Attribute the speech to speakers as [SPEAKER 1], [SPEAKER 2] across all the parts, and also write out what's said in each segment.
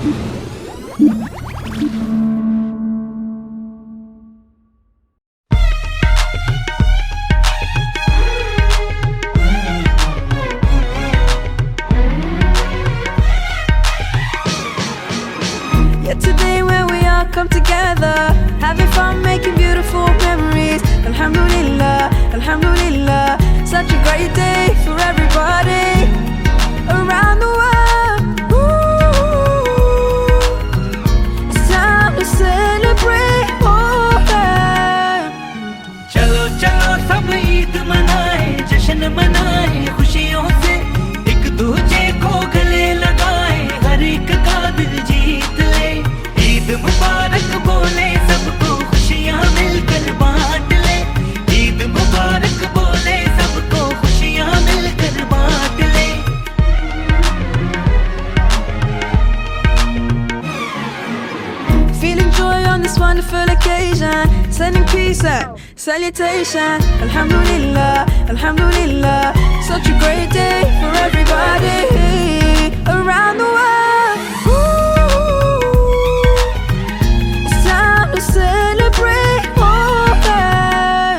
[SPEAKER 1] Yet today, where we all come together, having fun making beautiful memories. Alhamdulillah, Alhamdulillah wonderful occasion. Sending peace and salutation. Alhamdulillah, Alhamdulillah. Such a great day for everybody around the world. Ooh, it's time to celebrate
[SPEAKER 2] more than.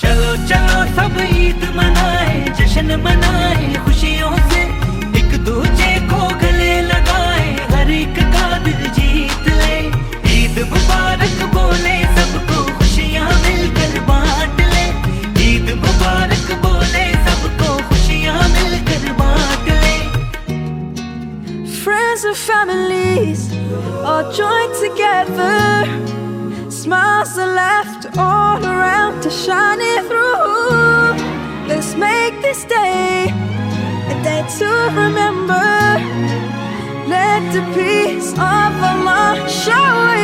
[SPEAKER 2] Chalo, chalo, sab Eid manaye, jashan manaye.
[SPEAKER 1] friends and families all joined together. Smiles are left all around to shine it through. Let's make this day a day to remember. Let the peace of Allah shower.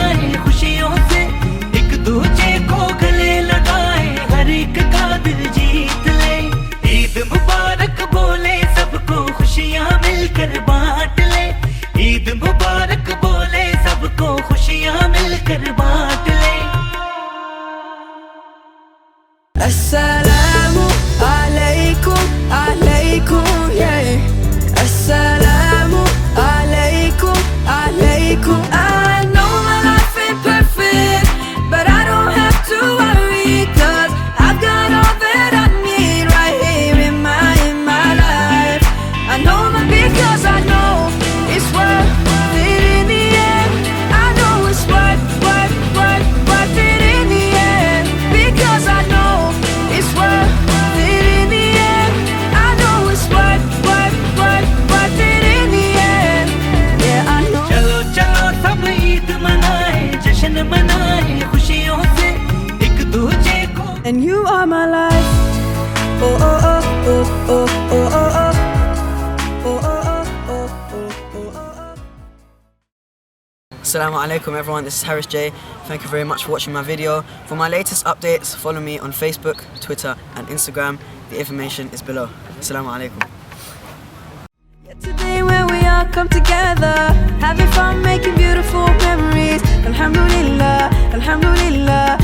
[SPEAKER 2] मनाए खुशियों से एक दूजे को गले लगाए, हर एक का दिल जीत ले। ईद मुबारक बोले, सबको खुशियाँ मिलकर बांट ले। ईद मुबारक बोले, सबको खुशियाँ मिलकर बांट ले।
[SPEAKER 1] Assalamu alaikum
[SPEAKER 3] everyone, this is Harris J. Thank you very much for watching my video. For my latest updates, follow me on Facebook, Twitter and Instagram. The information is below. Assalamu alaikum.
[SPEAKER 1] Today when we all come together, having fun, making beautiful memories. Alhamdulillah, alhamdulillah.